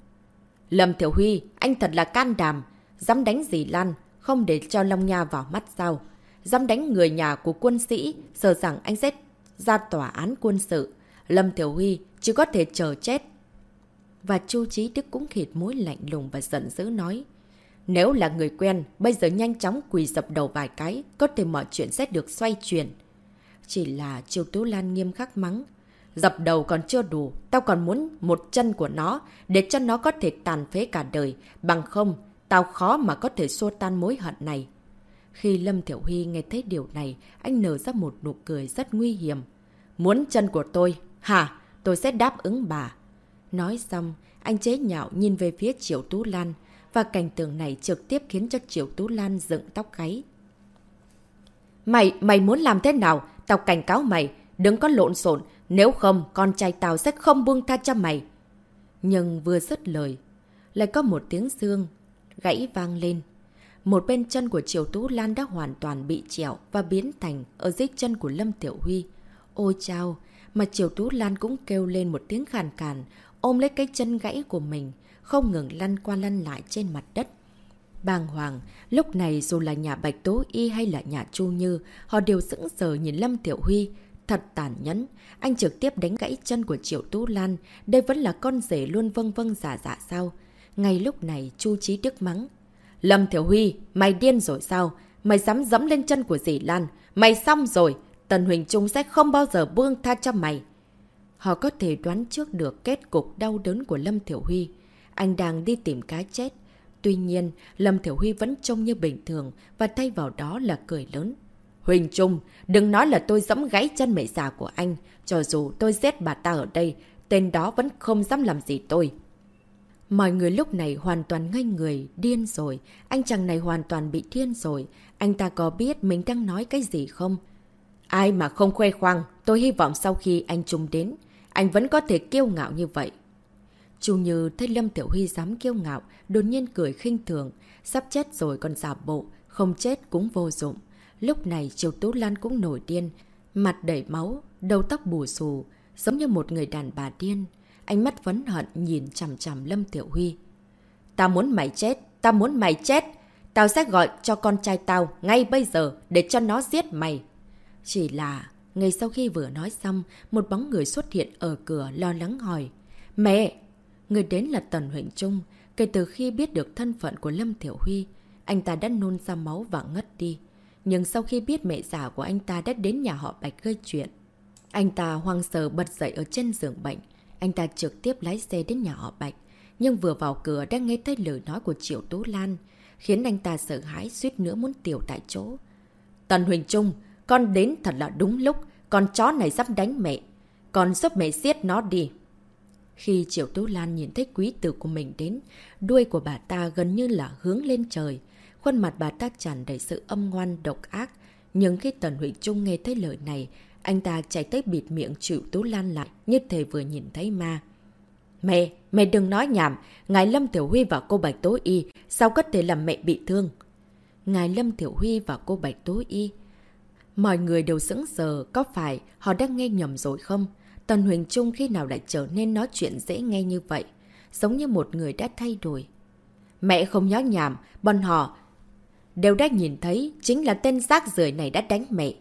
Lâm Thiểu Huy, anh thật là can đảm. Dám đánh gì Lan, không để cho Long Nha vào mắt sao. Dám đánh người nhà của quân sĩ, sợ rằng anh sẽ ra tòa án quân sự. Lâm Thiểu Huy chỉ có thể chờ chết. Và Chu Chí Đức cũng khịt mối lạnh lùng và giận dữ nói. Nếu là người quen, bây giờ nhanh chóng quỳ dập đầu vài cái, có thể mọi chuyện sẽ được xoay chuyển. Chỉ là Triều Tú Lan nghiêm khắc mắng. Dập đầu còn chưa đủ, tao còn muốn một chân của nó, để cho nó có thể tàn phế cả đời. Bằng không, tao khó mà có thể xua tan mối hận này. Khi Lâm Thiểu Huy nghe thấy điều này, anh nở ra một nụ cười rất nguy hiểm. Muốn chân của tôi? Hả? Tôi sẽ đáp ứng bà. Nói xong, anh chế nhạo nhìn về phía Triệu Tú Lan, và cảnh tượng này trực tiếp khiến cho Triệu Tú Lan dựng tóc gáy. Mày, mày muốn làm thế nào? Tao cảnh cáo mày, đừng có lộn xộn, nếu không con trai tao sẽ không buông tha cho mày. Nhưng vừa dứt lời, lại có một tiếng xương gãy vang lên. Một bên chân của Triều Tú Lan đã hoàn toàn bị trẹo và biến thành ở dưới chân của Lâm Tiểu Huy. Ôi chao, mà Triều Tú Lan cũng kêu lên một tiếng khàn khàn ôm lấy cái chân gãy của mình, không ngừng lăn qua lăn lại trên mặt đất. Bàng hoàng, lúc này dù là nhà Bạch Tố Y hay là nhà Chu Như, họ đều sững sờ nhìn Lâm Tiểu Huy. Thật tàn nhẫn, anh trực tiếp đánh gãy chân của Triệu Tú Lan, đây vẫn là con rể luôn vâng vâng giả dạ sao. Ngay lúc này Chu Chí Đức mắng. Lâm Thiểu Huy, mày điên rồi sao? Mày dám dẫm lên chân của dì Lan. Mày xong rồi, Tần Huỳnh Trung sẽ không bao giờ buông tha cho mày. Họ có thể đoán trước được kết cục đau đớn của Lâm Thiểu Huy. Anh đang đi tìm cái chết. Tuy nhiên, Lâm Thiểu Huy vẫn trông như bình thường và thay vào đó là cười lớn. Huỳnh Trung, đừng nói là tôi dẫm gãy chân mẹ già của anh. Cho dù tôi giết bà ta ở đây, tên đó vẫn không dám làm gì tôi. Mọi người lúc này hoàn toàn ngây người, điên rồi. Anh chàng này hoàn toàn bị thiên rồi. Anh ta có biết mình đang nói cái gì không? Ai mà không khoe khoang, tôi hy vọng sau khi anh Trung đến, anh vẫn có thể kiêu ngạo như vậy. Chu Như thấy Lâm Tiểu Huy dám kiêu ngạo, đột nhiên cười khinh thường, sắp chết rồi còn giả bộ, không chết cũng vô dụng. Lúc này Triều Tú Lan cũng nổi điên, mặt đầy máu, đầu tóc bù xù, giống như một người đàn bà điên. Ánh mắt vấn hận nhìn chằm chằm Lâm Tiểu Huy. Tao muốn mày chết, tao muốn mày chết. Tao sẽ gọi cho con trai tao ngay bây giờ để cho nó giết mày. Chỉ là, ngay sau khi vừa nói xong, một bóng người xuất hiện ở cửa lo lắng hỏi. Mẹ! Người đến là Tần Huỳnh Trung. Kể từ khi biết được thân phận của Lâm Thiểu Huy, anh ta đã nôn ra máu và ngất đi. Nhưng sau khi biết mẹ già của anh ta đã đến nhà họ Bạch gây chuyện, anh ta hoang sờ bật dậy ở trên giường bệnh. Anh ta trực tiếp lái xe đến nhà họ Bạch. Nhưng vừa vào cửa đã nghe thấy lời nói của Triệu tú Lan, khiến anh ta sợ hãi suýt nữa muốn tiểu tại chỗ. Tần Huỳnh Trung, con đến thật là đúng lúc, con chó này sắp đánh mẹ. Con giúp mẹ giết nó đi. Khi Triệu Tú Lan nhìn thấy quý tử của mình đến, đuôi của bà ta gần như là hướng lên trời. Khuôn mặt bà ta tràn đầy sự âm ngoan độc ác. Nhưng khi Tần huỳnh Trung nghe thấy lời này, anh ta chạy tới bịt miệng chịu Tú Lan lại như thể vừa nhìn thấy ma. Mẹ, mẹ đừng nói nhảm. Ngài Lâm Tiểu Huy và cô Bạch Tố Y sao có thể làm mẹ bị thương? Ngài Lâm Tiểu Huy và cô Bạch Tố Y Mọi người đều sững sờ, có phải họ đang nghe nhầm rồi không? Tần Huỳnh Trung khi nào lại trở nên nói chuyện dễ nghe như vậy? Giống như một người đã thay đổi. Mẹ không nhó nhảm, bọn họ đều đã nhìn thấy chính là tên rác rưởi này đã đánh mẹ.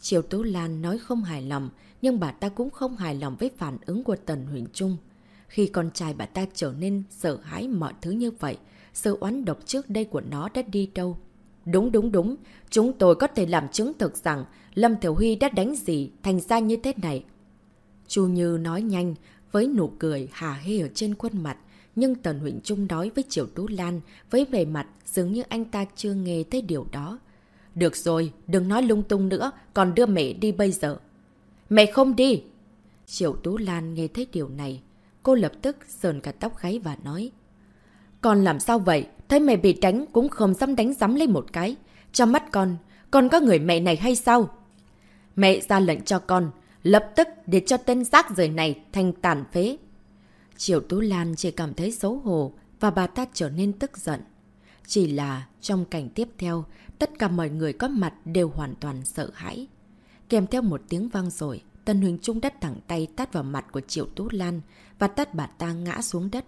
Triều Tú Lan nói không hài lòng, nhưng bà ta cũng không hài lòng với phản ứng của Tần Huỳnh Trung. Khi con trai bà ta trở nên sợ hãi mọi thứ như vậy, sự oán độc trước đây của nó đã đi đâu? Đúng đúng đúng, chúng tôi có thể làm chứng thực rằng Lâm Thiểu Huy đã đánh gì thành ra như thế này. Chu Như nói nhanh, với nụ cười hà hê ở trên khuôn mặt, nhưng Tần Huỳnh Trung nói với Triều Tú Lan với vẻ mặt dường như anh ta chưa nghe thấy điều đó. Được rồi, đừng nói lung tung nữa, còn đưa mẹ đi bây giờ. Mẹ không đi! Triệu Tú Lan nghe thấy điều này. Cô lập tức sờn cả tóc gáy và nói. Con làm sao vậy? Thấy mẹ bị tránh cũng không dám đánh dám lấy một cái. Trong mắt con, con có người mẹ này hay sao? Mẹ ra lệnh cho con, lập tức để cho tên rác rời này thành tàn phế. Triệu Tú Lan chỉ cảm thấy xấu hổ và bà ta trở nên tức giận. Chỉ là trong cảnh tiếp theo, tất cả mọi người có mặt đều hoàn toàn sợ hãi. Kèm theo một tiếng vang rồi, Tân Huỳnh Trung đất thẳng tay tát vào mặt của Triệu Tú Lan và tát bà ta ngã xuống đất.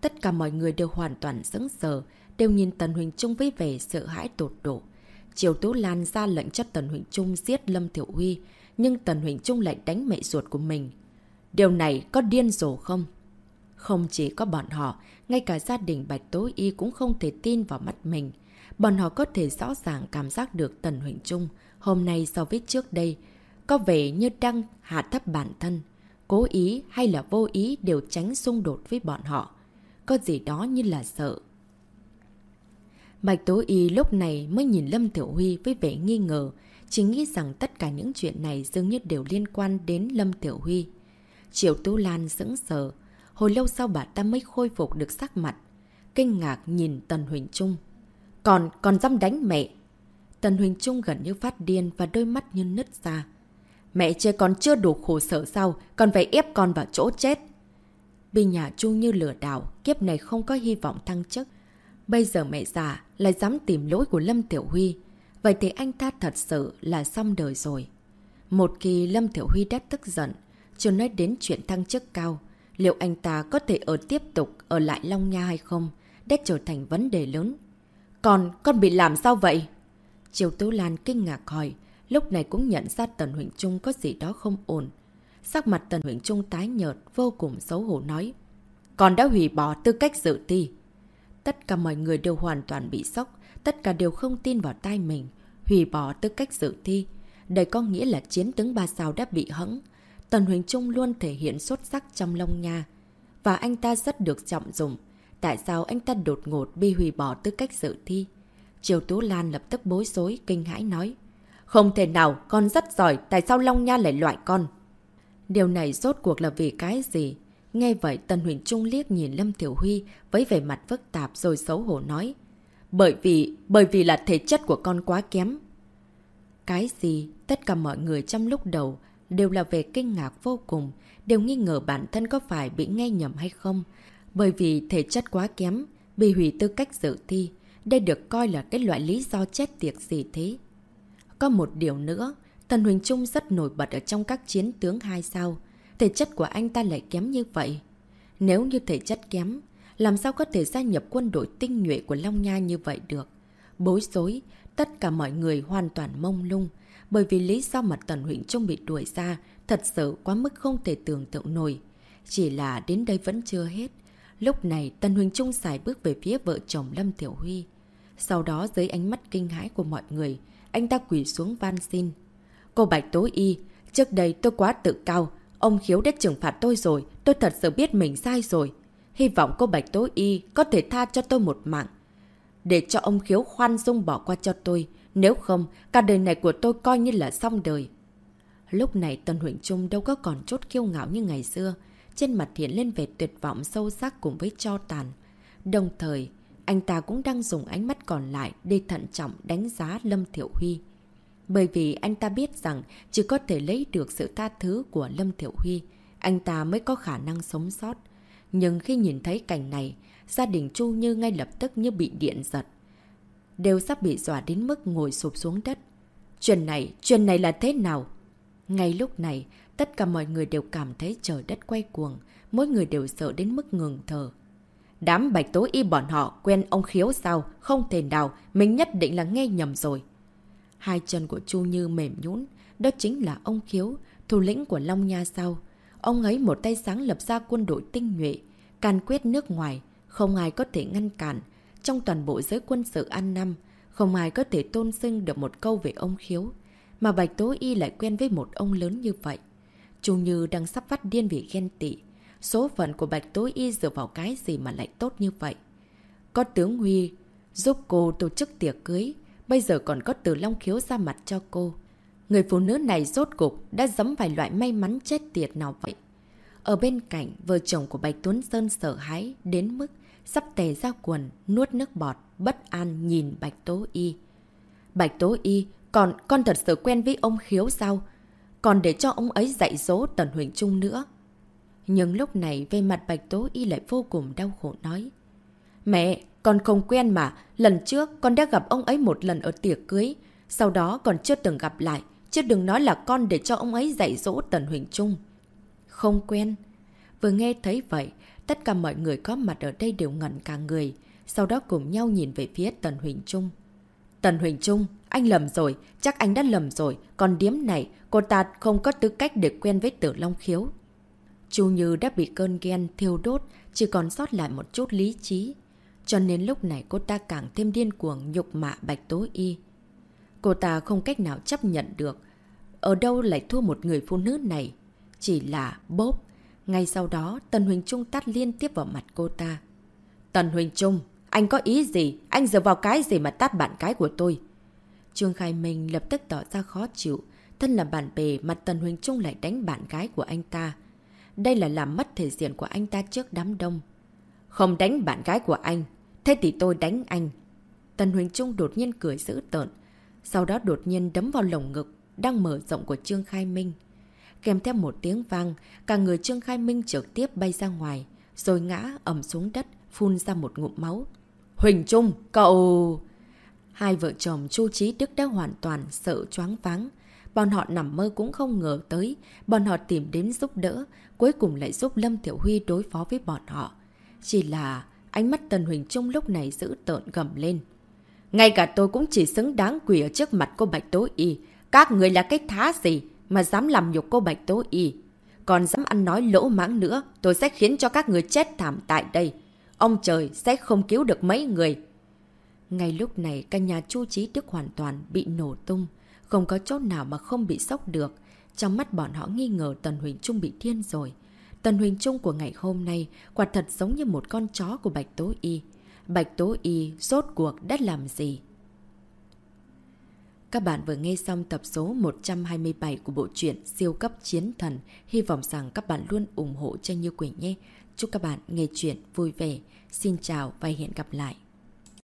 Tất cả mọi người đều hoàn toàn sững sờ, đều nhìn Tần Huỳnh Trung với vẻ sợ hãi tột độ. triệu Tú Lan ra lệnh cho Tần Huỳnh Trung giết Lâm Thiểu Huy, nhưng Tần Huỳnh Trung lại đánh mẹ ruột của mình. Điều này có điên rồ không? Không chỉ có bọn họ, ngay cả gia đình Bạch Tố Y cũng không thể tin vào mắt mình. Bọn họ có thể rõ ràng cảm giác được Tần Huỳnh Trung hôm nay so với trước đây, có vẻ như đang hạ thấp bản thân. Cố ý hay là vô ý đều tránh xung đột với bọn họ. Có gì đó như là sợ. Bạch Tố Y lúc này mới nhìn Lâm Tiểu Huy với vẻ nghi ngờ, chỉ nghĩ rằng tất cả những chuyện này dường như đều liên quan đến Lâm Tiểu Huy. Triệu Tú Lan sững sờ, hồi lâu sau bà ta mới khôi phục được sắc mặt. Kinh ngạc nhìn Tần Huỳnh Trung. Còn, còn dám đánh mẹ. Tần Huỳnh Trung gần như phát điên và đôi mắt như nứt ra. Mẹ chưa còn chưa đủ khổ sở sao, còn phải ép con vào chỗ chết. Bị nhà Chu như lừa đảo, kiếp này không có hy vọng thăng chức. Bây giờ mẹ già lại dám tìm lỗi của Lâm Tiểu Huy. Vậy thì anh ta thật sự là xong đời rồi. Một khi Lâm Tiểu Huy đã tức giận, chưa nói đến chuyện thăng chức cao, liệu anh ta có thể ở tiếp tục ở lại Long Nha hay không, đã trở thành vấn đề lớn. Còn, con bị làm sao vậy? Triều Tú Lan kinh ngạc hỏi, lúc này cũng nhận ra Tần Huỳnh Trung có gì đó không ổn. Sắc mặt Tần Huỳnh Trung tái nhợt, vô cùng xấu hổ nói. Con đã hủy bỏ tư cách dự thi. Tất cả mọi người đều hoàn toàn bị sốc, tất cả đều không tin vào tai mình, hủy bỏ tư cách dự thi. Đây có nghĩa là chiến tướng ba sao đã bị hẫng. Tần Huỳnh Trung luôn thể hiện xuất sắc trong lông nha. Và anh ta rất được trọng dụng. Tại sao anh ta đột ngột bị hủy bỏ tư cách dự thi? Triều Tú Lan lập tức bối rối, kinh hãi nói. Không thể nào, con rất giỏi, tại sao Long Nha lại loại con? Điều này rốt cuộc là vì cái gì? Nghe vậy Tần Huỳnh Trung liếc nhìn Lâm Tiểu Huy với vẻ mặt phức tạp rồi xấu hổ nói. Bởi vì, bởi vì là thể chất của con quá kém. Cái gì? Tất cả mọi người trong lúc đầu đều là về kinh ngạc vô cùng, đều nghi ngờ bản thân có phải bị nghe nhầm hay không. Bởi vì thể chất quá kém, bị hủy tư cách dự thi, đây được coi là cái loại lý do chết tiệt gì thế. Có một điều nữa, Tần Huỳnh Trung rất nổi bật ở trong các chiến tướng hai sao thể chất của anh ta lại kém như vậy. Nếu như thể chất kém, làm sao có thể gia nhập quân đội tinh nhuệ của Long Nha như vậy được? Bối rối, tất cả mọi người hoàn toàn mông lung, bởi vì lý do mà Tần Huỳnh Trung bị đuổi ra thật sự quá mức không thể tưởng tượng nổi. Chỉ là đến đây vẫn chưa hết. Lúc này Tần Huỳnh Trung xài bước về phía vợ chồng Lâm Tiểu Huy. Sau đó dưới ánh mắt kinh hãi của mọi người, anh ta quỷ xuống van xin. Cô Bạch Tố Y, trước đây tôi quá tự cao, Ông Khiếu đã trừng phạt tôi rồi, tôi thật sự biết mình sai rồi. Hy vọng cô Bạch Tố Y có thể tha cho tôi một mạng. Để cho ông Khiếu khoan dung bỏ qua cho tôi, nếu không, cả đời này của tôi coi như là xong đời. Lúc này Tân Huỳnh Trung đâu có còn chút kiêu ngạo như ngày xưa, trên mặt hiện lên vẻ tuyệt vọng sâu sắc cùng với cho tàn. Đồng thời, anh ta cũng đang dùng ánh mắt còn lại để thận trọng đánh giá Lâm Thiệu Huy. Bởi vì anh ta biết rằng chỉ có thể lấy được sự tha thứ của Lâm Thiểu Huy, anh ta mới có khả năng sống sót. Nhưng khi nhìn thấy cảnh này, gia đình Chu Như ngay lập tức như bị điện giật. Đều sắp bị dọa đến mức ngồi sụp xuống đất. Chuyện này, chuyện này là thế nào? Ngay lúc này, tất cả mọi người đều cảm thấy trời đất quay cuồng, mỗi người đều sợ đến mức ngừng thở. Đám bạch tố y bọn họ quen ông khiếu sao, không thể nào, mình nhất định là nghe nhầm rồi. Hai chân của Chu Như mềm nhũn đó chính là ông Khiếu, thủ lĩnh của Long Nha sao Ông ấy một tay sáng lập ra quân đội tinh nhuệ, can quyết nước ngoài, không ai có thể ngăn cản. Trong toàn bộ giới quân sự An Năm, không ai có thể tôn xưng được một câu về ông Khiếu. Mà Bạch Tố Y lại quen với một ông lớn như vậy. Chu Như đang sắp phát điên vì ghen tị. Số phận của Bạch tối Y dựa vào cái gì mà lại tốt như vậy? Có tướng Huy giúp cô tổ chức tiệc cưới, bây giờ còn có từ long khiếu ra mặt cho cô. Người phụ nữ này rốt cục đã dấm vài loại may mắn chết tiệt nào vậy. Ở bên cạnh, vợ chồng của Bạch Tuấn Sơn sợ hãi đến mức sắp tè ra quần, nuốt nước bọt, bất an nhìn Bạch Tố Y. Bạch Tố Y, còn con thật sự quen với ông Khiếu sao? Còn để cho ông ấy dạy dỗ Tần Huỳnh Trung nữa. Nhưng lúc này về mặt Bạch Tố Y lại vô cùng đau khổ nói. Mẹ, con không quen mà. Lần trước con đã gặp ông ấy một lần ở tiệc cưới. Sau đó còn chưa từng gặp lại. Chứ đừng nói là con để cho ông ấy dạy dỗ Tần Huỳnh Trung. Không quen. Vừa nghe thấy vậy, tất cả mọi người có mặt ở đây đều ngẩn cả người. Sau đó cùng nhau nhìn về phía Tần Huỳnh Trung. Tần Huỳnh Trung, anh lầm rồi, chắc anh đã lầm rồi. Còn điếm này, cô ta không có tư cách để quen với tử Long Khiếu. Chu Như đã bị cơn ghen thiêu đốt, chỉ còn sót lại một chút lý trí. Cho nên lúc này cô ta càng thêm điên cuồng nhục mạ Bạch Tố Y. Cô ta không cách nào chấp nhận được. Ở đâu lại thua một người phụ nữ này? Chỉ là bốp. Ngay sau đó, Tần Huỳnh Trung tắt liên tiếp vào mặt cô ta. Tần Huỳnh Trung, anh có ý gì? Anh dựa vào cái gì mà tát bạn gái của tôi? Trương Khai Minh lập tức tỏ ra khó chịu. Thân là bạn bè mà Tần Huỳnh Trung lại đánh bạn gái của anh ta. Đây là làm mất thể diện của anh ta trước đám đông. Không đánh bạn gái của anh. Thế thì tôi đánh anh. Tần Huỳnh Trung đột nhiên cười dữ tợn. Sau đó đột nhiên đấm vào lồng ngực đang mở rộng của Trương Khai Minh. Kèm theo một tiếng vang, cả người Trương Khai Minh trực tiếp bay ra ngoài, rồi ngã ẩm xuống đất, phun ra một ngụm máu. Huỳnh Trung, cậu... Hai vợ chồng Chu Trí Đức đã hoàn toàn sợ choáng váng. Bọn họ nằm mơ cũng không ngờ tới, bọn họ tìm đến giúp đỡ, cuối cùng lại giúp Lâm Tiểu Huy đối phó với bọn họ. Chỉ là ánh mắt Tần Huỳnh Trung lúc này giữ tợn gầm lên. Ngay cả tôi cũng chỉ xứng đáng quỷ ở trước mặt cô Bạch Tố Y. Các người là cái thá gì mà dám làm nhục cô Bạch Tố Y. Còn dám ăn nói lỗ mãng nữa, tôi sẽ khiến cho các người chết thảm tại đây. Ông trời sẽ không cứu được mấy người. Ngay lúc này, căn nhà Chu Trí Đức hoàn toàn bị nổ tung. Không có chỗ nào mà không bị sốc được. Trong mắt bọn họ nghi ngờ Tần Huỳnh Trung bị thiên rồi. Tần Huỳnh Trung của ngày hôm nay quả thật giống như một con chó của Bạch Tố Y. Bạch Tố Y rốt cuộc đã làm gì? Các bạn vừa nghe xong tập số 127 của bộ truyện Siêu cấp chiến thần. Hy vọng rằng các bạn luôn ủng hộ cho Như Quỳnh nhé. Chúc các bạn nghe chuyện vui vẻ. Xin chào và hẹn gặp lại.